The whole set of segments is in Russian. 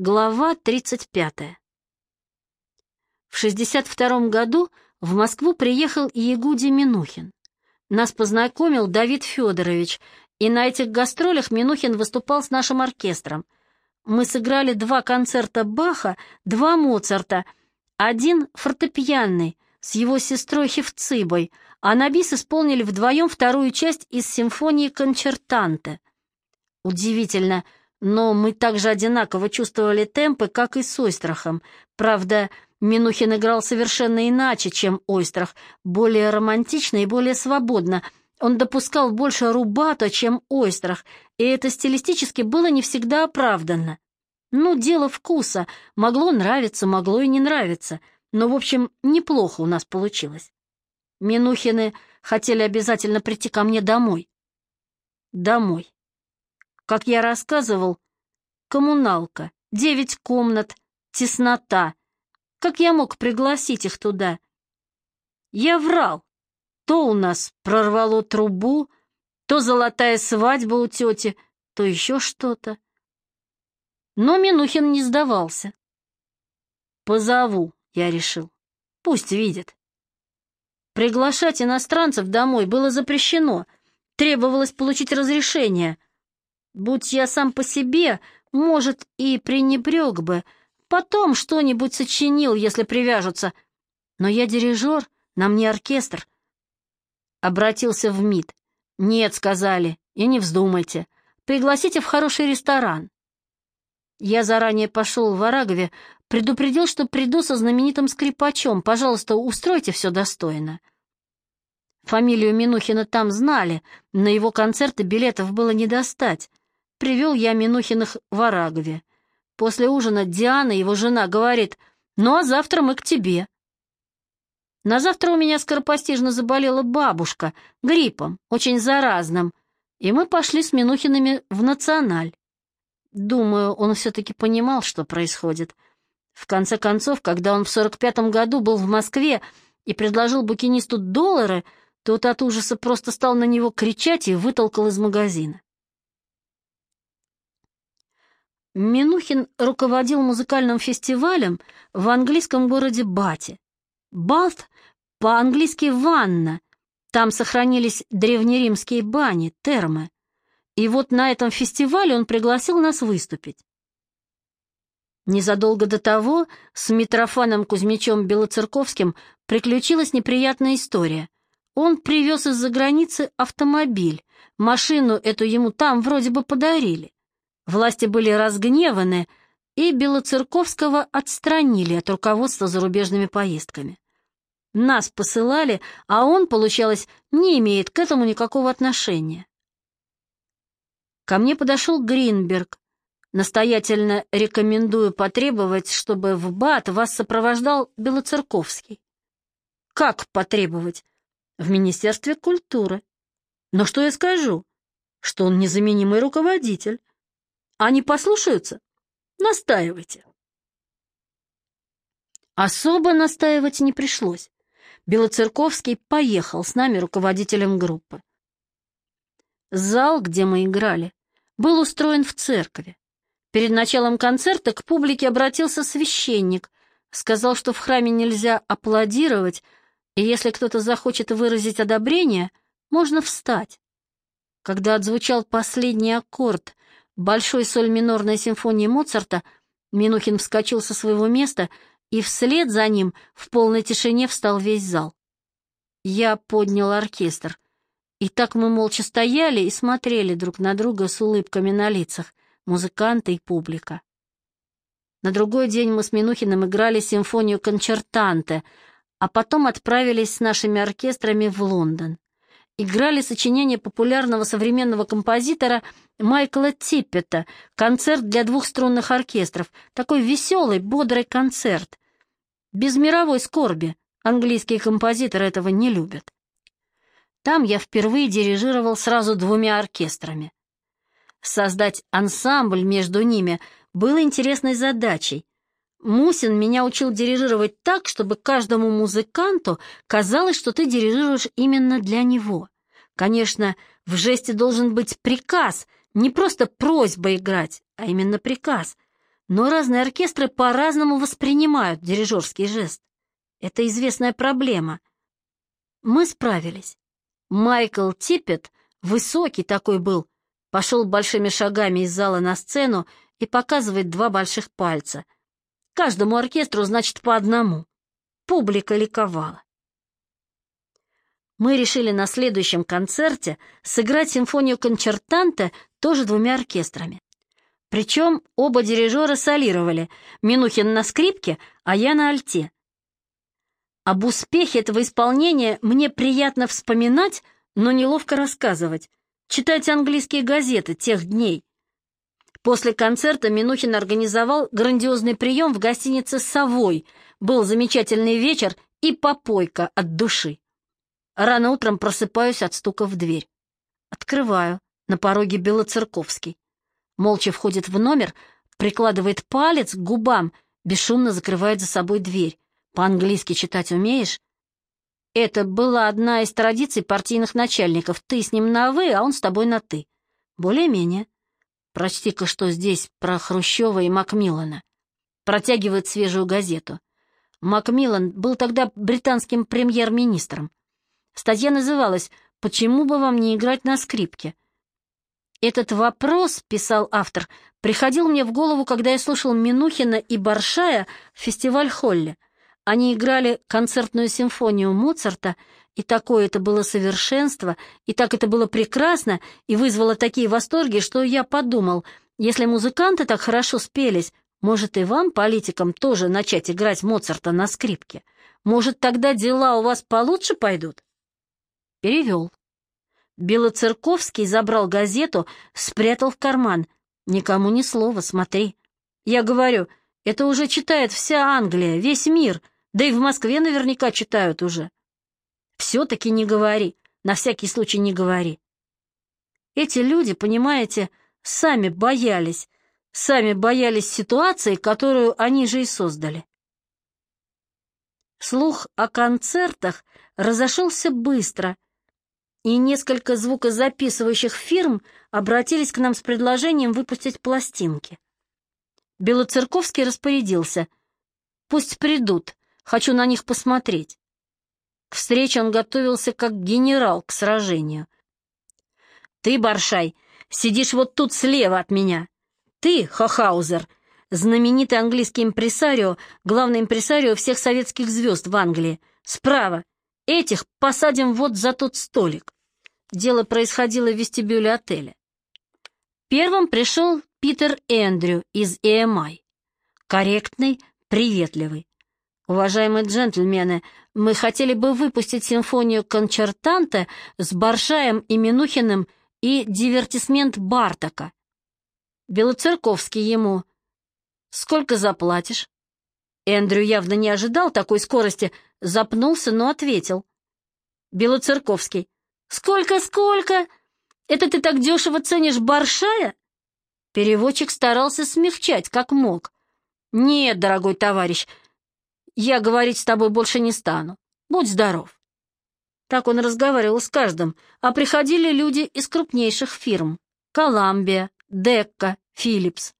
Глава 35. В 62 году в Москву приехал Ягуди Минухин. Нас познакомил Давид Федорович, и на этих гастролях Минухин выступал с нашим оркестром. Мы сыграли два концерта Баха, два Моцарта, один фортепианный с его сестрой Хевцибой, а на бис исполнили вдвоем вторую часть из симфонии «Кончертанте». Удивительно — но мы также одинаково чувствовали темпы, как и с Ойстрахом. Правда, Минухин играл совершенно иначе, чем Ойстрах, более романтично и более свободно. Он допускал больше рубато, чем Ойстрах, и это стилистически было не всегда оправданно. Ну, дело вкуса. Могло нравиться, могло и не нравиться. Но, в общем, неплохо у нас получилось. Минухины хотели обязательно прийти ко мне домой. Домой. Как я рассказывал, коммуналка, девять комнат, теснота. Как я мог пригласить их туда? Я врал. То у нас прорвало трубу, то золотая свадьба у тети, то еще что-то. Но Минухин не сдавался. Позову, я решил. Пусть видит. Приглашать иностранцев домой было запрещено. Требовалось получить разрешение — Будь я сам по себе, может, и пренебрег бы, потом что-нибудь сочинил, если привяжутся. Но я дирижер, на мне оркестр. Обратился в МИД. Нет, сказали, и не вздумайте. Пригласите в хороший ресторан. Я заранее пошел в Арагове, предупредил, что приду со знаменитым скрипачом. Пожалуйста, устройте все достойно. Фамилию Минухина там знали, на его концерты билетов было не достать. Привел я Минухиных в Арагове. После ужина Диана, его жена, говорит, «Ну, а завтра мы к тебе». На завтра у меня скоропостижно заболела бабушка, гриппом, очень заразным, и мы пошли с Минухиными в Националь. Думаю, он все-таки понимал, что происходит. В конце концов, когда он в сорок пятом году был в Москве и предложил букинисту доллары, тот от ужаса просто стал на него кричать и вытолкал из магазина. Минухин руководил музыкальным фестивалем в английском городе Бати. Балт по-английски «ванна», там сохранились древнеримские бани, термы. И вот на этом фестивале он пригласил нас выступить. Незадолго до того с Митрофаном Кузьмичем Белоцерковским приключилась неприятная история. Он привез из-за границы автомобиль, машину эту ему там вроде бы подарили. Власти были разгневаны, и Белоцерковского отстранили от руководства зарубежными поездками. Нас посылали, а он, получалось, не имеет к этому никакого отношения. Ко мне подошел Гринберг. Настоятельно рекомендую потребовать, чтобы в БАТ вас сопровождал Белоцерковский. Как потребовать? В Министерстве культуры. Но что я скажу? Что он незаменимый руководитель. Они послушаются? Настаивайте. Особо настаивать не пришлось. Белоцерковский поехал с нами руководителем группы. Зал, где мы играли, был устроен в церкви. Перед началом концерта к публике обратился священник, сказал, что в храме нельзя аплодировать, и если кто-то захочет выразить одобрение, можно встать. Когда отзвучал последний аккорд большой соль минорной симфонии Моцарта, Минухин вскочил со своего места, и вслед за ним в полной тишине встал весь зал. Я поднял оркестр. И так мы молча стояли и смотрели друг на друга с улыбками на лицах, музыканты и публика. На другой день мы с Минухиным играли симфонию «Кончертанте», а потом отправились с нашими оркестрами в Лондон играли сочинение популярного современного композитора Майкла Типпета «Концерт для двух струнных оркестров». Такой веселый, бодрый концерт. Без мировой скорби. Английские композиторы этого не любят. Там я впервые дирижировал сразу двумя оркестрами. Создать ансамбль между ними было интересной задачей. Мусин меня учил дирижировать так, чтобы каждому музыканту казалось, что ты дирижируешь именно для него. Конечно, в жесте должен быть приказ, не просто просьба играть, а именно приказ. Но разные оркестры по-разному воспринимают дирижерский жест. Это известная проблема. Мы справились. Майкл Типпет, высокий такой был, пошел большими шагами из зала на сцену и показывает два больших пальца. Каждому оркестру, значит, по одному. Публика ликовала. Мы решили на следующем концерте сыграть симфонию концертанта тоже двумя оркестрами. Причем оба дирижера солировали, Минухин на скрипке, а я на альте. Об успехе этого исполнения мне приятно вспоминать, но неловко рассказывать. Читать английские газеты тех дней. После концерта Минухин организовал грандиозный прием в гостинице «Совой». Был замечательный вечер и попойка от души. Рано утром просыпаюсь от стука в дверь. Открываю. На пороге Белоцерковский. Молча входит в номер, прикладывает палец к губам, бесшумно закрывает за собой дверь. По-английски читать умеешь? Это была одна из традиций партийных начальников. Ты с ним на «вы», а он с тобой на «ты». Более-менее. Прочти-ка, что здесь про Хрущева и Макмиллана. Протягивает свежую газету. Макмиллан был тогда британским премьер-министром. Статья называлась «Почему бы вам не играть на скрипке?» Этот вопрос, писал автор, приходил мне в голову, когда я слушал Минухина и Баршая в фестиваль-холле. Они играли концертную симфонию Моцарта, и такое это было совершенство, и так это было прекрасно, и вызвало такие восторги, что я подумал, если музыканты так хорошо спелись, может и вам, политикам, тоже начать играть Моцарта на скрипке? Может, тогда дела у вас получше пойдут? Перевел. Белоцерковский забрал газету, спрятал в карман. Никому ни слова, смотри. Я говорю, это уже читает вся Англия, весь мир, да и в Москве наверняка читают уже. Все-таки не говори, на всякий случай не говори. Эти люди, понимаете, сами боялись, сами боялись ситуации, которую они же и создали. Слух о концертах разошелся быстро — и несколько звукозаписывающих фирм обратились к нам с предложением выпустить пластинки. Белоцерковский распорядился. «Пусть придут, хочу на них посмотреть». К встрече он готовился как генерал к сражению. «Ты, Баршай, сидишь вот тут слева от меня. Ты, Хохаузер, знаменитый английский импресарио, главный импресарио всех советских звезд в Англии. Справа, Этих посадим вот за тот столик. Дело происходило в вестибюле отеля. Первым пришел Питер Эндрю из EMI. Корректный, приветливый. Уважаемые джентльмены, мы хотели бы выпустить симфонию концертанта с Баршаем и Минухиным и дивертисмент Бартака. Белоцерковский ему. Сколько заплатишь? Эндрю явно не ожидал такой скорости, запнулся, но ответил. Белоцерковский. «Сколько, сколько? Это ты так дешево ценишь Баршая?» Переводчик старался смягчать, как мог. «Нет, дорогой товарищ, я говорить с тобой больше не стану. Будь здоров». Так он разговаривал с каждым, а приходили люди из крупнейших фирм. Коламбия, Декка, Филлипс.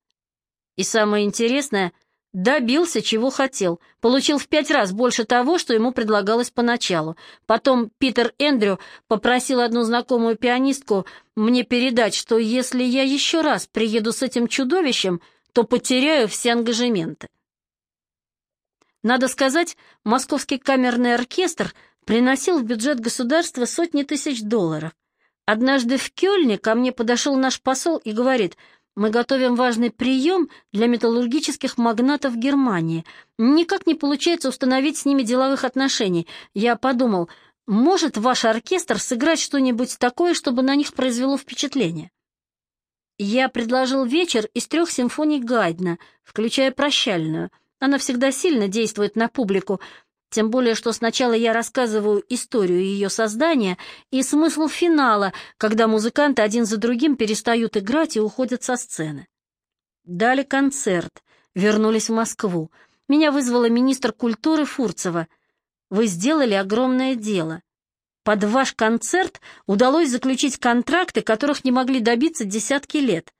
И самое интересное — Добился, чего хотел. Получил в пять раз больше того, что ему предлагалось поначалу. Потом Питер Эндрю попросил одну знакомую пианистку мне передать, что если я еще раз приеду с этим чудовищем, то потеряю все ангажементы. Надо сказать, Московский камерный оркестр приносил в бюджет государства сотни тысяч долларов. Однажды в Кёльне ко мне подошел наш посол и говорит — мы готовим важный прием для металлургических магнатов Германии. Никак не получается установить с ними деловых отношений. Я подумал, может ваш оркестр сыграть что-нибудь такое, чтобы на них произвело впечатление? Я предложил вечер из трех симфоний Гайдна, включая прощальную. Она всегда сильно действует на публику, тем более, что сначала я рассказываю историю ее создания и смысл финала, когда музыканты один за другим перестают играть и уходят со сцены. Дали концерт, вернулись в Москву. Меня вызвала министр культуры Фурцева. Вы сделали огромное дело. Под ваш концерт удалось заключить контракты, которых не могли добиться десятки лет.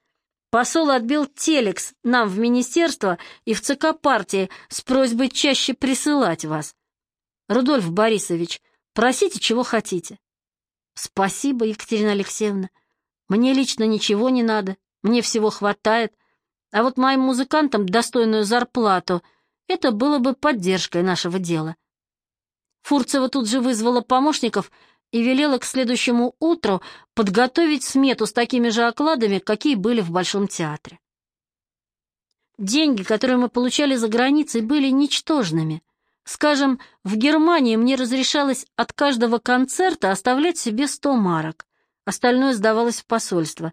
Посол отбил телекс нам в министерство и в ЦК партии с просьбой чаще присылать вас. Рудольф Борисович, просите, чего хотите. Спасибо, Екатерина Алексеевна. Мне лично ничего не надо, мне всего хватает. А вот моим музыкантам достойную зарплату — это было бы поддержкой нашего дела. Фурцева тут же вызвала помощников и велела к следующему утру подготовить смету с такими же окладами, какие были в Большом театре. Деньги, которые мы получали за границей, были ничтожными. Скажем, в Германии мне разрешалось от каждого концерта оставлять себе сто марок. Остальное сдавалось в посольство.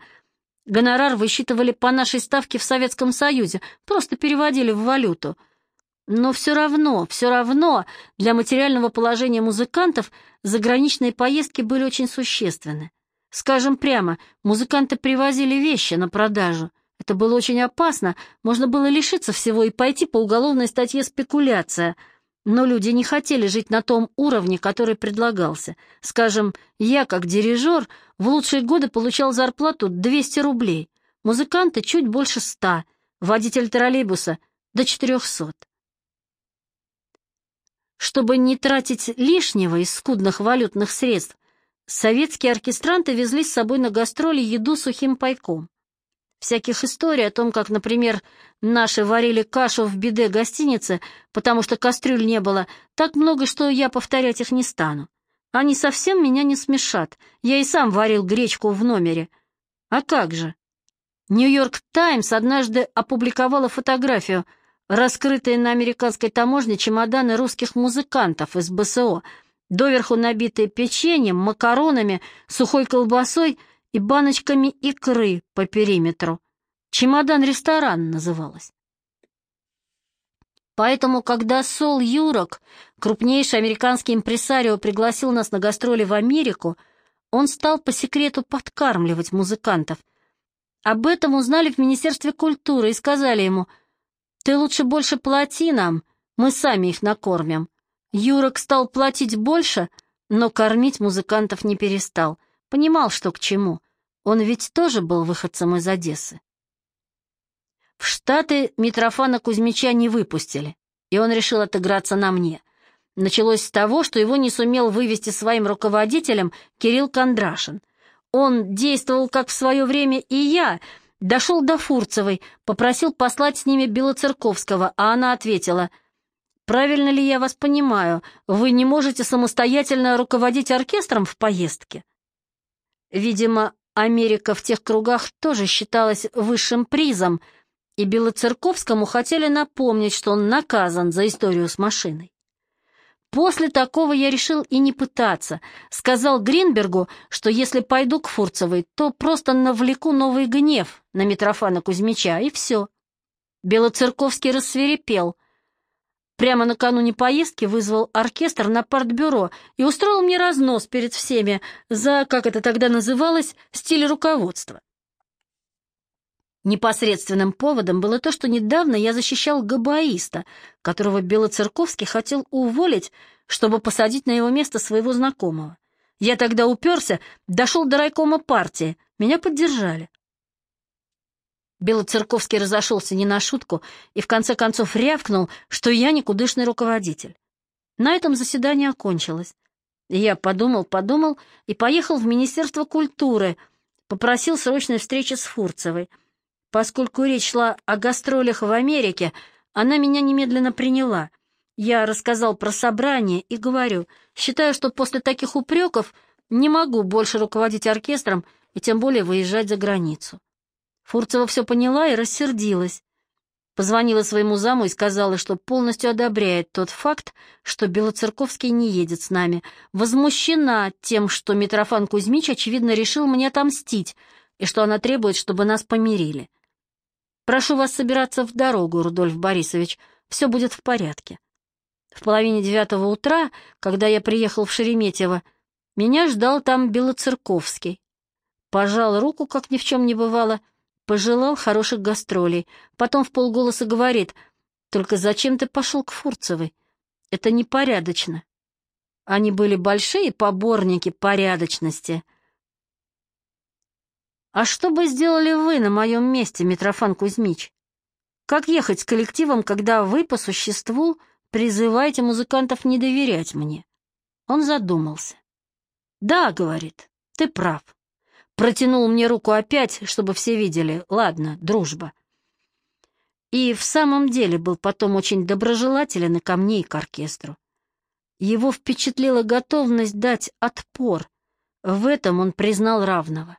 Гонорар высчитывали по нашей ставке в Советском Союзе, просто переводили в валюту — но все равно, все равно для материального положения музыкантов заграничные поездки были очень существенны. Скажем прямо, музыканты привозили вещи на продажу. Это было очень опасно, можно было лишиться всего и пойти по уголовной статье «спекуляция». Но люди не хотели жить на том уровне, который предлагался. Скажем, я, как дирижер, в лучшие годы получал зарплату 200 рублей, музыканты чуть больше 100, водитель троллейбуса — до 400. Чтобы не тратить лишнего из скудных валютных средств, советские оркестранты везли с собой на гастроли еду сухим пайком. Всяких историй о том, как, например, наши варили кашу в беде гостиницы, потому что кастрюль не было, так много, что я повторять их не стану. Они совсем меня не смешат. Я и сам варил гречку в номере. А как же? Нью-Йорк Таймс однажды опубликовала фотографию — раскрытые на американской таможне чемоданы русских музыкантов из БСО, доверху набитые печеньем, макаронами, сухой колбасой и баночками икры по периметру. Чемодан-ресторан называлось. Поэтому, когда Сол Юрок, крупнейший американский импресарио, пригласил нас на гастроли в Америку, он стал по секрету подкармливать музыкантов. Об этом узнали в Министерстве культуры и сказали ему — ты лучше больше плати нам, мы сами их накормим. Юрок стал платить больше, но кормить музыкантов не перестал. Понимал, что к чему. Он ведь тоже был выходцем из Одессы. В Штаты Митрофана Кузьмича не выпустили, и он решил отыграться на мне. Началось с того, что его не сумел вывести своим руководителем Кирилл Кондрашин. Он действовал, как в свое время и я — Дошел до Фурцевой, попросил послать с ними Белоцерковского, а она ответила, «Правильно ли я вас понимаю, вы не можете самостоятельно руководить оркестром в поездке?» Видимо, Америка в тех кругах тоже считалась высшим призом, и Белоцерковскому хотели напомнить, что он наказан за историю с машиной. После такого я решил и не пытаться. Сказал Гринбергу, что если пойду к Фурцевой, то просто навлеку новый гнев на Митрофана Кузьмича, и все. Белоцерковский рассверепел. Прямо накануне поездки вызвал оркестр на партбюро и устроил мне разнос перед всеми за, как это тогда называлось, стиль руководства. Непосредственным поводом было то, что недавно я защищал габаиста, которого Белоцерковский хотел уволить, чтобы посадить на его место своего знакомого. Я тогда уперся, дошел до райкома партии, меня поддержали. Белоцерковский разошелся не на шутку и в конце концов рявкнул, что я никудышный руководитель. На этом заседание окончилось. Я подумал, подумал и поехал в Министерство культуры, попросил срочной встречи с Фурцевой — Поскольку речь шла о гастролях в Америке, она меня немедленно приняла. Я рассказал про собрание и говорю, считаю, что после таких упреков не могу больше руководить оркестром и тем более выезжать за границу. Фурцева все поняла и рассердилась. Позвонила своему заму и сказала, что полностью одобряет тот факт, что Белоцерковский не едет с нами. Возмущена тем, что Митрофан Кузьмич, очевидно, решил мне отомстить, и что она требует, чтобы нас помирили. Прошу вас собираться в дорогу, Рудольф Борисович, все будет в порядке. В половине девятого утра, когда я приехал в Шереметьево, меня ждал там Белоцерковский. Пожал руку, как ни в чем не бывало, пожелал хороших гастролей, потом в полголоса говорит, «Только зачем ты пошел к Фурцевой? Это непорядочно». Они были большие поборники порядочности — «А что бы сделали вы на моем месте, Митрофан Кузьмич? Как ехать с коллективом, когда вы, по существу, призываете музыкантов не доверять мне?» Он задумался. «Да, — говорит, — ты прав. Протянул мне руку опять, чтобы все видели. Ладно, дружба. И в самом деле был потом очень доброжелателен и ко мне, и к оркестру. Его впечатлила готовность дать отпор. В этом он признал равного.